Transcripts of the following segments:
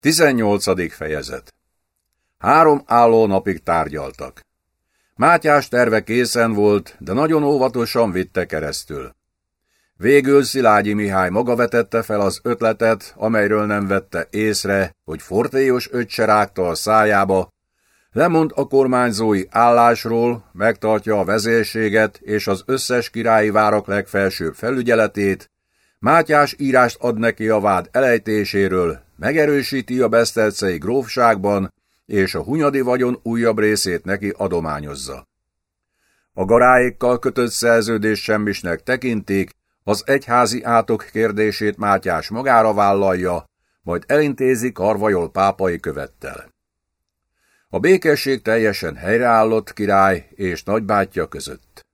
18. fejezet Három álló napig tárgyaltak. Mátyás terve készen volt, de nagyon óvatosan vitte keresztül. Végül Szilágyi Mihály maga vetette fel az ötletet, amelyről nem vette észre, hogy fortélyos öccse rágta a szájába, lemond a kormányzói állásról, megtartja a vezérséget és az összes királyi várak legfelsőbb felügyeletét, Mátyás írást ad neki a vád elejtéséről, megerősíti a besztelcei grófságban, és a hunyadi vagyon újabb részét neki adományozza. A garáékkal kötött szerződés semmisnek tekintik, az egyházi átok kérdését Mátyás magára vállalja, majd elintézi Karvajol pápai követtel. A békesség teljesen helyreállott király és nagybátyja között.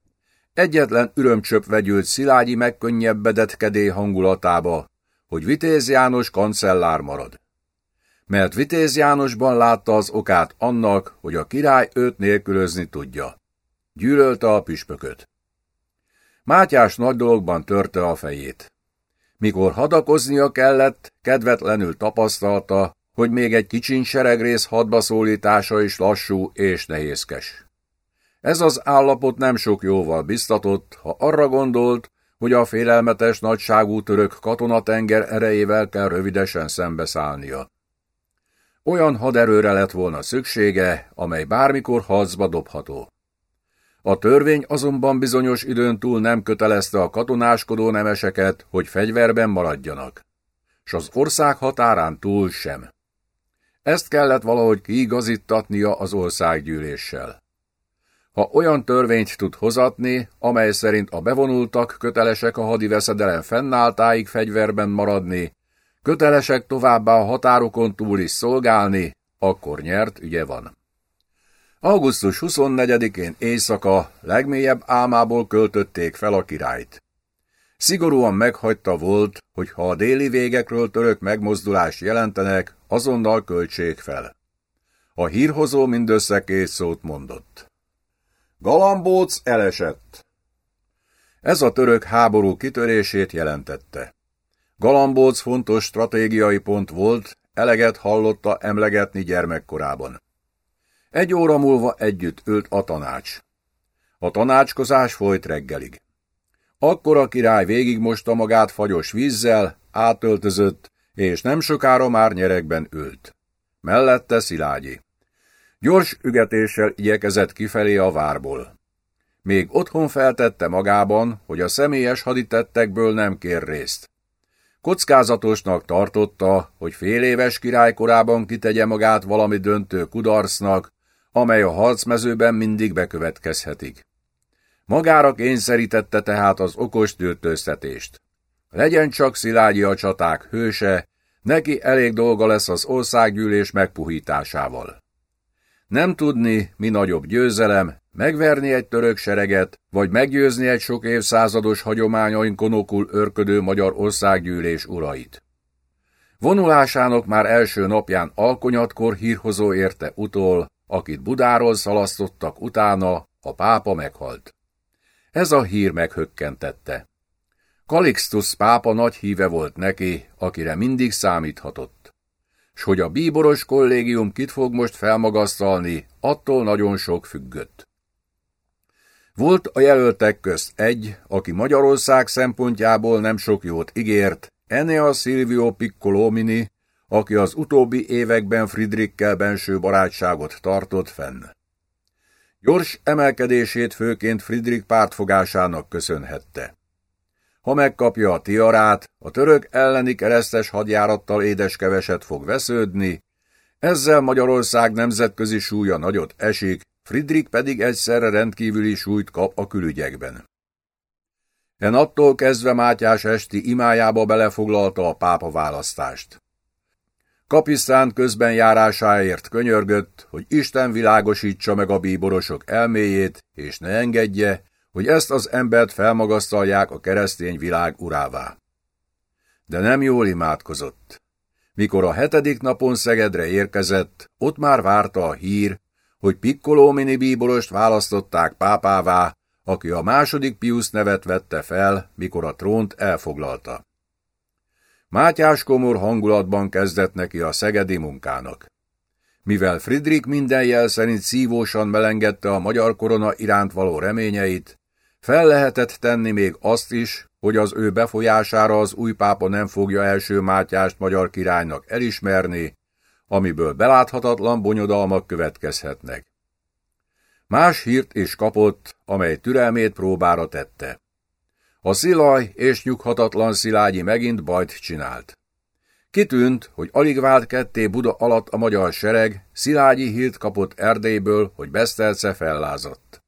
Egyetlen örömcsöp vegyült Szilágyi megkönnyebbedett kedély hangulatába, hogy Vitéz János kancellár marad. Mert Vitéz Jánosban látta az okát annak, hogy a király őt nélkülözni tudja. Gyűlölte a püspököt. Mátyás nagy dologban törte a fejét. Mikor hadakoznia kellett, kedvetlenül tapasztalta, hogy még egy kicsin seregrész hadbaszólítása is lassú és nehézkes. Ez az állapot nem sok jóval biztatott, ha arra gondolt, hogy a félelmetes nagyságú török katonatenger erejével kell rövidesen szembeszállnia. Olyan haderőre lett volna szüksége, amely bármikor harcba dobható. A törvény azonban bizonyos időn túl nem kötelezte a katonáskodó nemeseket, hogy fegyverben maradjanak. S az ország határán túl sem. Ezt kellett valahogy kiigazítatnia az országgyűléssel. Ha olyan törvényt tud hozatni, amely szerint a bevonultak kötelesek a hadi veszedelem fennálltáig fegyverben maradni, kötelesek továbbá a határokon túl is szolgálni, akkor nyert ügye van. Augusztus 24-én éjszaka legmélyebb álmából költötték fel a királyt. Szigorúan meghagyta volt, hogy ha a déli végekről török megmozdulást jelentenek, azonnal költsék fel. A hírhozó mindössze két szót mondott. Galambóc elesett. Ez a török háború kitörését jelentette. Galambóc fontos stratégiai pont volt, eleget hallotta emlegetni gyermekkorában. Egy óra múlva együtt ült a tanács. A tanácskozás folyt reggelig. Akkor a király végigmosta magát fagyos vízzel, átöltözött, és nem sokára már nyerekben ült. Mellette Szilágyi. Gyors ügetéssel igyekezett kifelé a várból. Még otthon feltette magában, hogy a személyes haditettekből nem kér részt. Kockázatosnak tartotta, hogy fél éves királykorában kitegye magát valami döntő kudarcnak, amely a harcmezőben mindig bekövetkezhetik. Magára kényszerítette tehát az okos tűrtőztetést. Legyen csak Szilágyi a csaták hőse, neki elég dolga lesz az országgyűlés megpuhításával. Nem tudni, mi nagyobb győzelem, megverni egy török sereget, vagy meggyőzni egy sok évszázados hagyományain konokul örködő magyar országgyűlés urait. Vonulásának már első napján alkonyatkor hírhozó érte utol, akit Budáról szalasztottak utána, a pápa meghalt. Ez a hír meghökkentette. Calixtus pápa nagy híve volt neki, akire mindig számíthatott s hogy a bíboros kollégium kit fog most felmagasztalni, attól nagyon sok függött. Volt a jelöltek közt egy, aki Magyarország szempontjából nem sok jót ígért, Enea Silvio Piccolomini, aki az utóbbi években Friedrichkel benső barátságot tartott fenn. Gyors emelkedését főként Friedrich pártfogásának köszönhette. Ha megkapja a tiarát, a török elleni keresztes hadjárattal édeskeveset fog vesződni, ezzel Magyarország nemzetközi súlya nagyot esik, Friedrich pedig egyszerre rendkívüli súlyt kap a külügyekben. En attól kezdve Mátyás esti imájába belefoglalta a pápa választást. Kapisztán közben járásáért könyörgött, hogy Isten világosítsa meg a bíborosok elméjét, és ne engedje, hogy ezt az embert felmagasztalják a keresztény világ urává. De nem jól imádkozott. Mikor a hetedik napon Szegedre érkezett, ott már várta a hír, hogy Piccoló mini bíborost választották pápává, aki a második Pius nevet vette fel, mikor a trónt elfoglalta. Mátyás komor hangulatban kezdett neki a szegedi munkának. Mivel Friedrich minden jel szerint szívósan melengedte a magyar korona iránt való reményeit, fel lehetett tenni még azt is, hogy az ő befolyására az új pápa nem fogja első Mátyást magyar királynak elismerni, amiből beláthatatlan bonyodalmak következhetnek. Más hírt is kapott, amely türelmét próbára tette. A szilaj és nyughatatlan Szilágyi megint bajt csinált. Kitűnt, hogy alig vált ketté Buda alatt a magyar sereg, Szilágyi hírt kapott Erdélyből, hogy Beszterce fellázadt.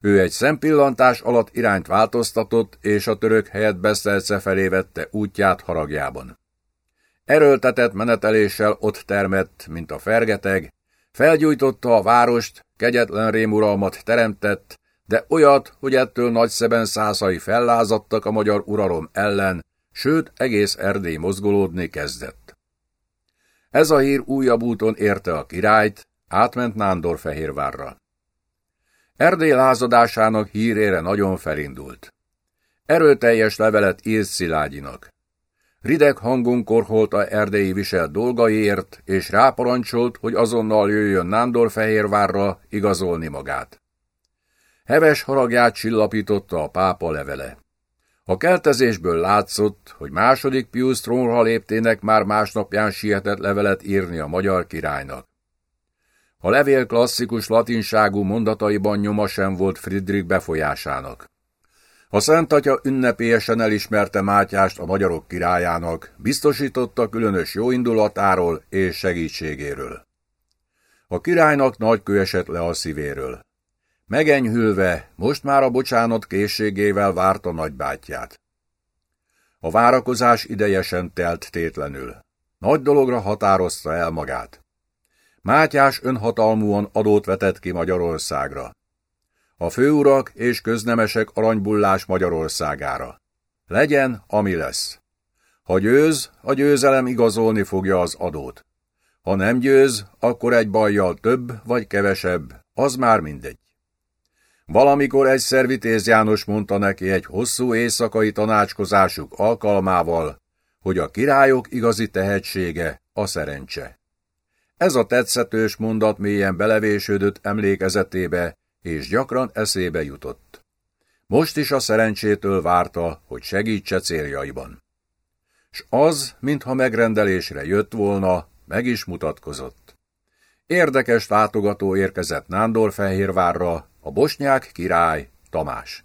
Ő egy szempillantás alatt irányt változtatott, és a török helyett Beszterce felé vette útját haragjában. Erőltetett meneteléssel ott termett, mint a fergeteg, felgyújtotta a várost, kegyetlen rémuralmat teremtett, de olyat, hogy ettől nagyszeben százai fellázadtak a magyar uralom ellen, sőt egész Erdély mozgolódni kezdett. Ez a hír újabb úton érte a királyt, átment Nándorfehérvárra. Erdély lázadásának hírére nagyon felindult. Erőteljes levelet írt Szilágyinak. Rideg hangon korholta erdélyi viselt dolgaiért, és ráparancsolt, hogy azonnal jöjjön Nándorfehérvárra igazolni magát. Heves haragját csillapította a pápa levele. A keltezésből látszott, hogy második Pius trónra léptének már másnapján sietett levelet írni a magyar királynak. A levél klasszikus latinságú mondataiban nyoma sem volt Friedrich befolyásának. A Szent Atya ünnepélyesen elismerte Mátyást a magyarok királyának, biztosította különös jóindulatáról és segítségéről. A királynak nagy kő esett le a szívéről. Megenyhülve, most már a bocsánat készségével várta nagybátyját. A várakozás idejesen telt tétlenül. Nagy dologra határozta el magát. Mátyás önhatalmúan adót vetett ki Magyarországra. A főurak és köznemesek aranybullás Magyarországára. Legyen, ami lesz. Ha győz, a győzelem igazolni fogja az adót. Ha nem győz, akkor egy bajjal több vagy kevesebb, az már mindegy. Valamikor egyszer Vitéz János mondta neki egy hosszú éjszakai tanácskozásuk alkalmával, hogy a királyok igazi tehetsége a szerencse. Ez a tetszetős mondat mélyen belevésődött emlékezetébe, és gyakran eszébe jutott. Most is a szerencsétől várta, hogy segítse céljaiban. S az, mintha megrendelésre jött volna, meg is mutatkozott. Érdekes látogató érkezett Nándorfehérvárra, a bosnyák király Tamás.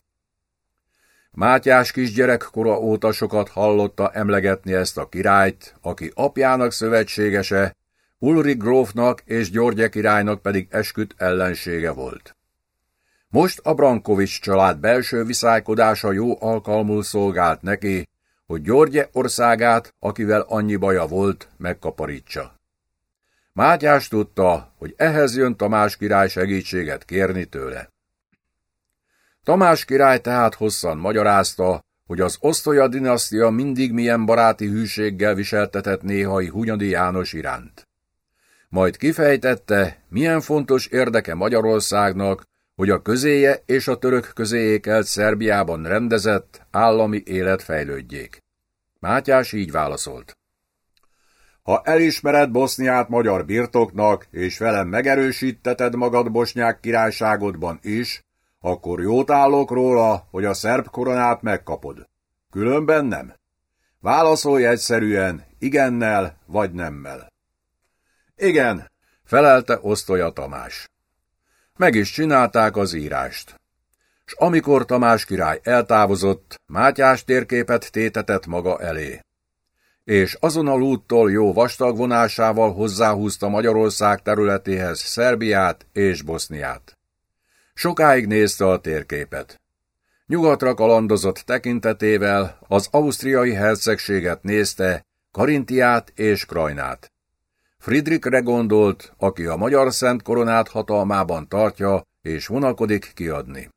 Mátyás kisgyerekkora óta sokat hallotta emlegetni ezt a királyt, aki apjának szövetségese, Ulrik grófnak és Györgye királynak pedig esküdt ellensége volt. Most a Brankovics család belső viszálykodása jó alkalmul szolgált neki, hogy Györgye országát, akivel annyi baja volt, megkaparítsa. Mátyás tudta, hogy ehhez jön Tamás király segítséget kérni tőle. Tamás király tehát hosszan magyarázta, hogy az osztolya dinasztia mindig milyen baráti hűséggel viseltetett néhai Hunyadi János iránt. Majd kifejtette, milyen fontos érdeke Magyarországnak, hogy a közéje és a török közéjé kelt Szerbiában rendezett állami élet fejlődjék. Mátyás így válaszolt. Ha elismered Boszniát magyar birtoknak, és velem megerősíteted magad bosnyák királyságodban is, akkor jót állok róla, hogy a szerb koronát megkapod. Különben nem. Válaszolj egyszerűen, igennel vagy nemmel. Igen, felelte Osztolya Tamás. Meg is csinálták az írást. S amikor Tamás király eltávozott, Mátyás térképet tétetett maga elé. És azon a lúttól jó vastag vonásával hozzáhúzta Magyarország területéhez Szerbiát és Boszniát. Sokáig nézte a térképet. Nyugatra kalandozott tekintetével az ausztriai hercegséget nézte, Karintiát és Krajnát. Friedrichre gondolt, aki a magyar szent koronát hatalmában tartja, és vonakodik kiadni.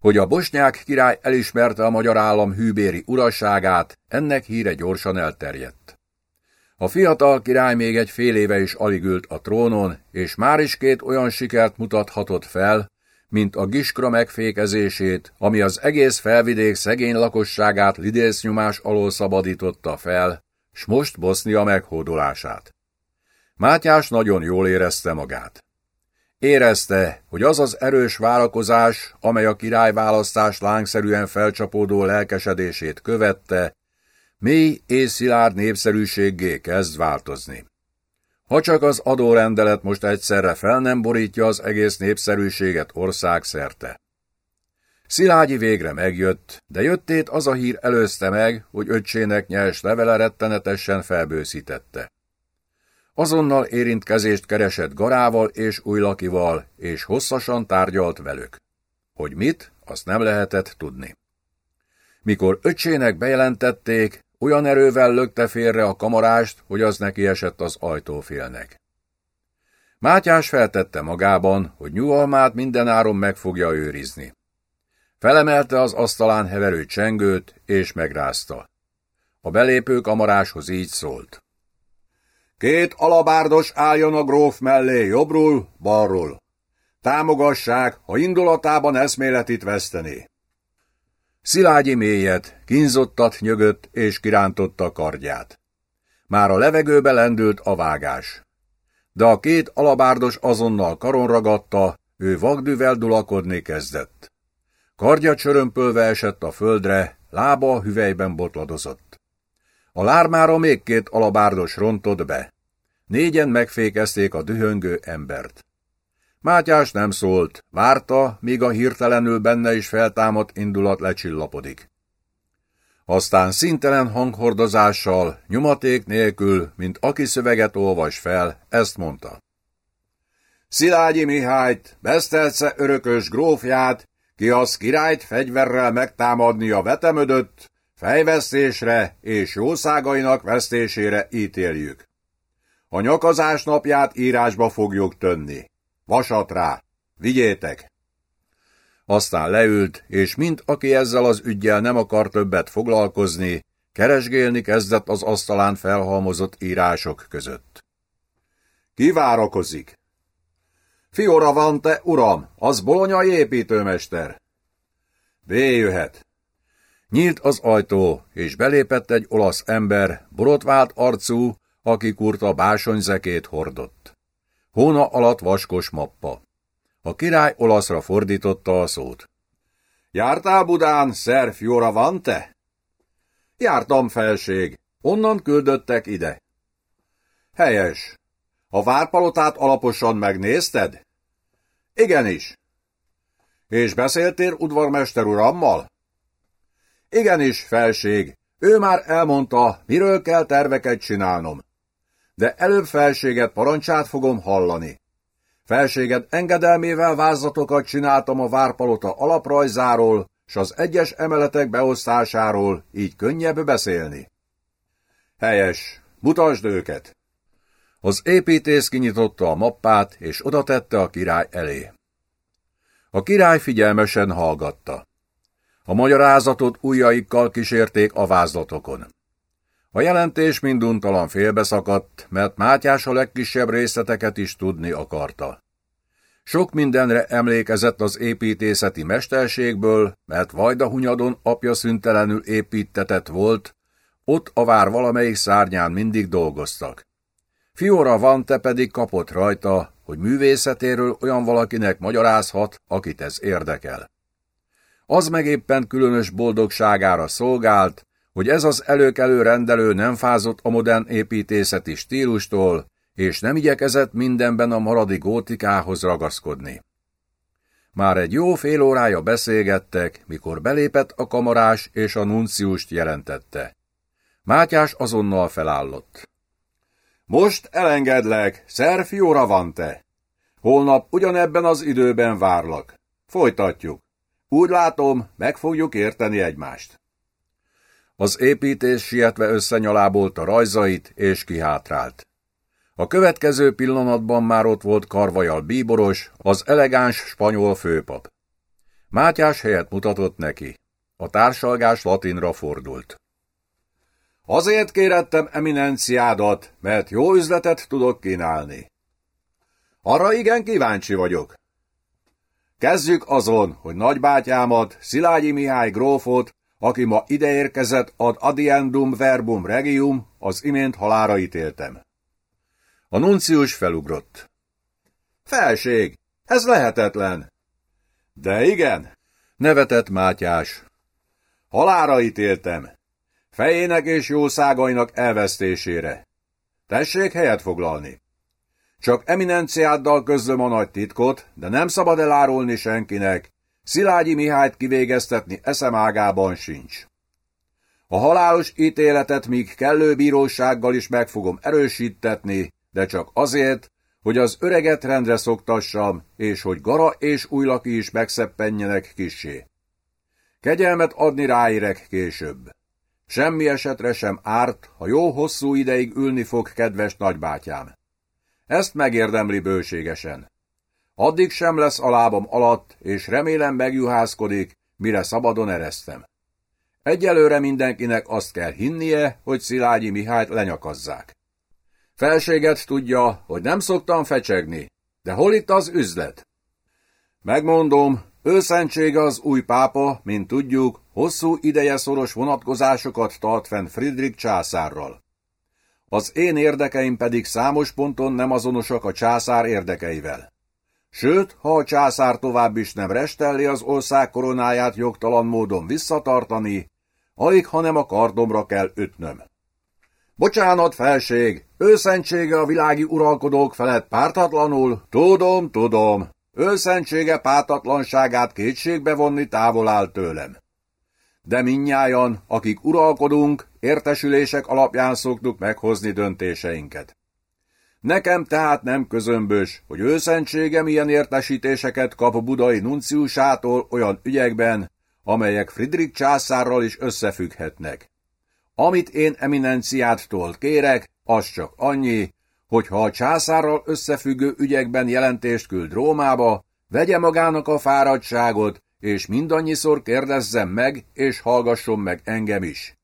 Hogy a bosnyák király elismerte a magyar állam hűbéri urasságát, ennek híre gyorsan elterjedt. A fiatal király még egy fél éve is alig ült a trónon, és már is két olyan sikert mutathatott fel, mint a giskra megfékezését, ami az egész felvidék szegény lakosságát lidésznyomás alól szabadította fel, s most Bosznia meghódolását. Mátyás nagyon jól érezte magát. Érezte, hogy az az erős várakozás, amely a királyválasztás lángszerűen felcsapódó lelkesedését követte, mély és szilárd népszerűséggé kezd változni. Ha csak az adórendelet most egyszerre fel nem borítja az egész népszerűséget országszerte. Szilágyi végre megjött, de jöttét az a hír előzte meg, hogy öccsének nyers levele rettenetesen felbőszítette. Azonnal érintkezést keresett Garával és Újlakival, és hosszasan tárgyalt velük. Hogy mit, azt nem lehetett tudni. Mikor öccsének bejelentették, olyan erővel lökte félre a kamarást, hogy az neki esett az ajtófélnek. Mátyás feltette magában, hogy nyugalmát mindenáron meg fogja őrizni. Felemelte az asztalán heverő csengőt, és megrázta. A belépő kamaráshoz így szólt. Két alabárdos álljon a gróf mellé, jobbról, balról. Támogassák, ha indulatában eszméletit veszteni. Szilágyi mélyet, kínzottat nyögött és kirántotta kardját. Már a levegőbe lendült a vágás. De a két alabárdos azonnal karon ragadta, ő vagdűvel dulakodni kezdett. Kardja csörömpölve esett a földre, lába hüvelyben botladozott. A lármára még két alabárdos rontott be. Négyen megfékezték a dühöngő embert. Mátyás nem szólt, várta, míg a hirtelenül benne is feltámadt indulat lecsillapodik. Aztán szintelen hanghordozással, nyomaték nélkül, mint aki szöveget olvas fel, ezt mondta. Szilágyi Mihályt, Besztelce örökös grófját, ki az királyt fegyverrel megtámadni a vetemödött, fejvesztésre és jószágainak vesztésére ítéljük. A nyakazás napját írásba fogjuk tönni. Vasat rá! Vigyétek! Aztán leült, és mint aki ezzel az ügyjel nem akar többet foglalkozni, keresgélni kezdett az asztalán felhalmozott írások között. Kivárakozik? Fiora van te, uram, az bolonyai építőmester. B jöhet. Nyílt az ajtó, és belépett egy olasz ember, borotvált arcú, aki kurta básonyzekét hordott. Hóna alatt vaskos mappa. A király olaszra fordította a szót. Jártál Budán, szer Fioravante? Jártam, felség. Onnan küldöttek ide. Helyes. A várpalotát alaposan megnézted? Igenis. És beszéltél udvarmester urammal? Igenis, felség. Ő már elmondta, miről kell terveket csinálnom de előbb felséget parancsát fogom hallani. Felséget engedelmével vázlatokat csináltam a várpalota alaprajzáról, s az egyes emeletek beosztásáról, így könnyebb beszélni. Helyes, mutasd őket! Az építész kinyitotta a mappát, és odatette a király elé. A király figyelmesen hallgatta. A magyarázatot ujjaikkal kísérték a vázlatokon. A jelentés minduntalan félbeszakadt, mert Mátyás a legkisebb részleteket is tudni akarta. Sok mindenre emlékezett az építészeti mesterségből, mert Vajdahunyadon apja szüntelenül építetett volt, ott a vár valamelyik szárnyán mindig dolgoztak. Fiora Vante pedig kapott rajta, hogy művészetéről olyan valakinek magyarázhat, akit ez érdekel. Az meg éppen különös boldogságára szolgált, hogy ez az előkelő rendelő nem fázott a modern építészeti stílustól, és nem igyekezett mindenben a maradi gótikához ragaszkodni. Már egy jó fél órája beszélgettek, mikor belépett a kamarás és a nunciust jelentette. Mátyás azonnal felállott. Most elengedlek, szer Fioravante. Holnap ugyanebben az időben várlak. Folytatjuk. Úgy látom, meg fogjuk érteni egymást. Az építés sietve összenyalábolta rajzait, és kihátrált. A következő pillanatban már ott volt Karvajal bíboros, az elegáns spanyol főpap. Mátyás helyet mutatott neki. A társalgás latinra fordult. Azért kérettem eminenciádat, mert jó üzletet tudok kínálni. Arra igen kíváncsi vagyok. Kezdjük azon, hogy nagybátyámat, Szilágyi Mihály grófot, aki ma ideérkezett ad adiendum verbum regium, az imént halára ítéltem. A nuncius felugrott. Felség, ez lehetetlen. De igen, nevetett Mátyás. Halára ítéltem. Fejének és jószágainak elvesztésére. Tessék helyet foglalni. Csak eminenciáddal közlöm a nagy titkot, de nem szabad elárulni senkinek. Szilágyi Mihályt kivégeztetni eszemágában sincs. A halálos ítéletet míg kellő bírósággal is meg fogom erősítetni, de csak azért, hogy az öreget rendre szoktassam, és hogy Gara és Újlaki is megszeppenjenek kissé. Kegyelmet adni ráérek később. Semmi esetre sem árt, ha jó hosszú ideig ülni fog kedves nagybátyám. Ezt megérdemli bőségesen. Addig sem lesz a lábam alatt, és remélem megjuhászkodik, mire szabadon eresztem. Egyelőre mindenkinek azt kell hinnie, hogy Szilágyi Mihályt lenyakazzák. Felséget tudja, hogy nem szoktam fecsegni, de hol itt az üzlet? Megmondom, őszentsége az új pápa, mint tudjuk, hosszú ideje szoros vonatkozásokat tart fenn Friedrich császárral. Az én érdekeim pedig számos ponton nem azonosak a császár érdekeivel. Sőt, ha a császár tovább is nem restelli az ország koronáját jogtalan módon visszatartani, alig, hanem a kardomra kell ütnöm. Bocsánat, felség, őszentsége a világi uralkodók felett pártatlanul, tudom, tudom, őszentsége pártatlanságát kétségbe vonni távol áll tőlem. De minnyájan, akik uralkodunk, értesülések alapján szoktuk meghozni döntéseinket. Nekem tehát nem közömbös, hogy őszentsége milyen értesítéseket kap a budai nunciusától olyan ügyekben, amelyek Friedrich császárral is összefügghetnek. Amit én eminenciától kérek, az csak annyi, hogy ha a császárral összefüggő ügyekben jelentést küld Rómába, vegye magának a fáradtságot, és mindannyiszor kérdezzem meg, és hallgasson meg engem is.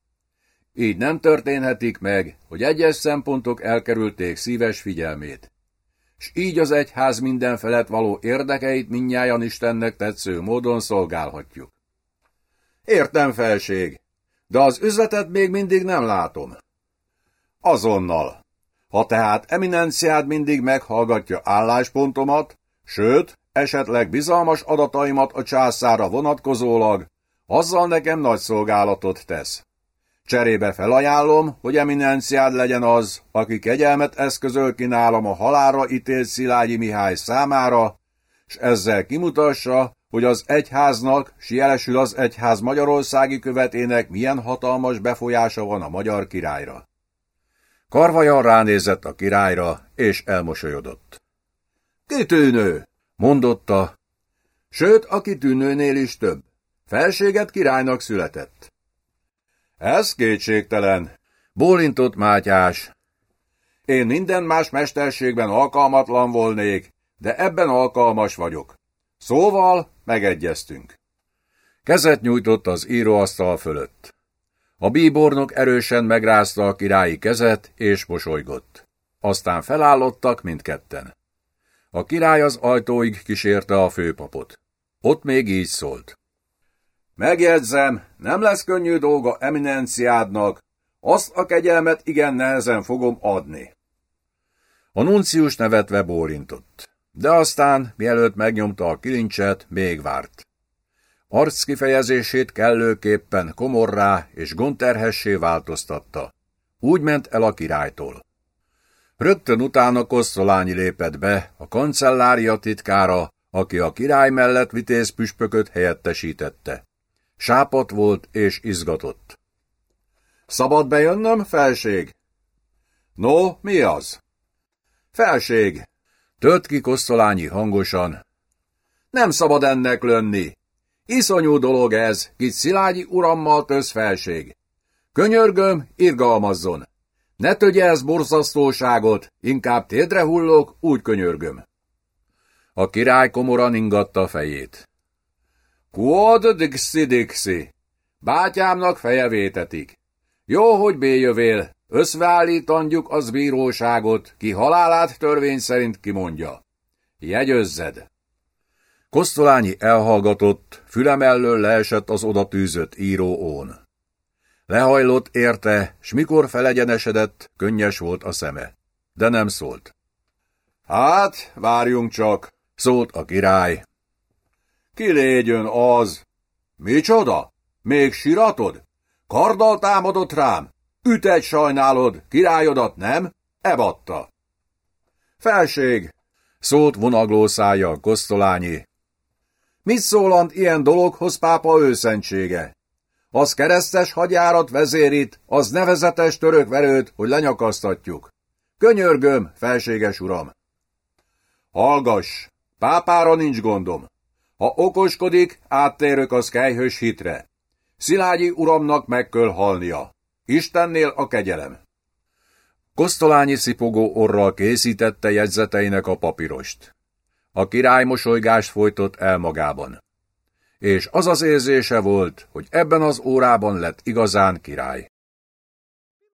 Így nem történhetik meg, hogy egyes szempontok elkerülték szíves figyelmét. S így az egyház minden felett való érdekeit minnyájan Istennek tetsző módon szolgálhatjuk. Értem, felség, de az üzletet még mindig nem látom. Azonnal. Ha tehát eminenciád mindig meghallgatja álláspontomat, sőt, esetleg bizalmas adataimat a császára vonatkozólag, azzal nekem nagy szolgálatot tesz. Cserébe felajánlom, hogy eminenciád legyen az, aki kegyelmet eszközöl ki nálam a halálra ítélt Szilágyi Mihály számára, s ezzel kimutassa, hogy az egyháznak, s jelesül az egyház magyarországi követének milyen hatalmas befolyása van a magyar királyra. Karvajan ránézett a királyra, és elmosolyodott. Kitűnő, mondotta, sőt a kitűnőnél is több. Felséget királynak született. Ez kétségtelen, bólintott Mátyás. Én minden más mesterségben alkalmatlan volnék, de ebben alkalmas vagyok. Szóval megegyeztünk. Kezet nyújtott az íróasztal fölött. A bíbornok erősen megrázta a királyi kezet, és mosolygott. Aztán felállottak mindketten. A király az ajtóig kísérte a főpapot. Ott még így szólt. Megjegyzem, nem lesz könnyű dolga eminenciádnak, azt a kegyelmet igen nehezen fogom adni. A nuncius nevetve bólintott, de aztán, mielőtt megnyomta a kilincset, még várt. Arc kifejezését kellőképpen komorrá és gonterhessé változtatta. Úgy ment el a királytól. Rögtön utána Kosszolányi lépett be, a kancellária titkára, aki a király mellett vitéz püspököt helyettesítette. Sápat volt és izgatott. Szabad bejönnöm, felség? No, mi az? Felség, tört ki Kosztolányi hangosan. Nem szabad ennek lönni. Iszonyú dolog ez, kit Szilágyi urammal tösz felség. Könyörgöm, irgalmazzon. Ne tögye ez borzasztóságot, inkább térdre hullok, úgy könyörgöm. A király komoran ingatta a fejét. Quod dixi dixi. Bátyámnak feje vétetik. Jó, hogy béjövél, összeállítandjuk az bíróságot, ki halálát törvény szerint kimondja. Jegyözzed. Kosztolányi elhallgatott, fülemellől leesett az odatűzött író ón. Lehajlott érte, s mikor felegyenesedett, könnyes volt a szeme. De nem szólt. Hát, várjunk csak, szólt a király. Ki légyön az? Micsoda? Még siratod? Karddal támadott rám? Üt egy sajnálod, királyodat nem? Ebatta. Felség, szólt vonagló szája Kosztolányi. Mit szólant ilyen dologhoz pápa őszentsége? Az keresztes hagyjárat vezérít, az nevezetes törökverőt, hogy lenyakasztatjuk. Könyörgöm, felséges uram! Hallgass, pápára nincs gondom. Ha okoskodik, áttérök az kejhős hitre. Szilágyi uramnak meg kell halnia. Istennél a kegyelem. Kosztolányi szipogó orral készítette jegyzeteinek a papírost. A király mosolygást folytott el magában. És az az érzése volt, hogy ebben az órában lett igazán király.